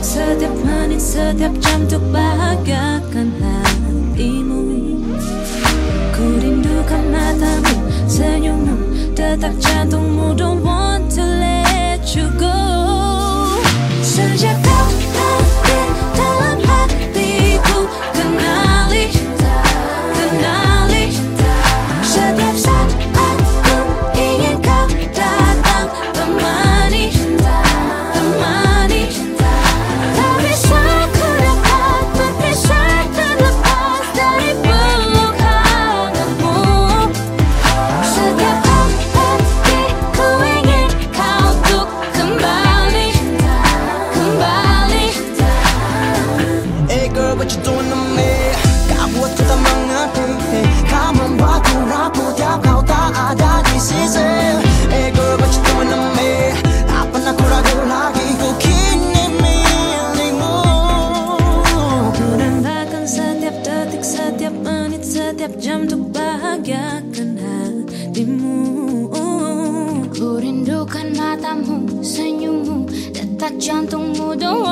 Setiap manis, setiap jam Untuk bahagiakan hatimu Ku rindukan matamu, senyummu Detak jantungmu Don't want to let you go Sejak setiap jam untuk kenal hatimu. Ku rindukan matamu, senyummu, detak jantungmu doang.